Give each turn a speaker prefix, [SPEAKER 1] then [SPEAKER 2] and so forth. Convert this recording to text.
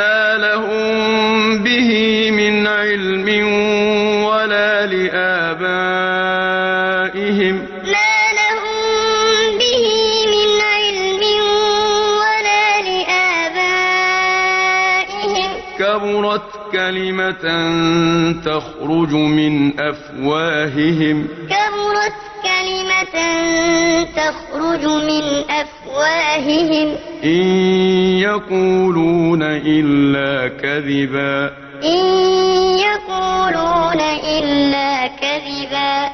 [SPEAKER 1] مَا لَهُم بِهِ مِنْ عِلْمٍ وَلَا لِآبَائِهِمْ ۚ كَبُرَتْ كَلِمَةً تَخْرُجُ مِنْ أَفْوَاهِهِمْ ۚ إِن يَقُولُونَ إِلَّا كَذِبًا. إِن يَقُولُونَ إِلَّا كَذِبًا.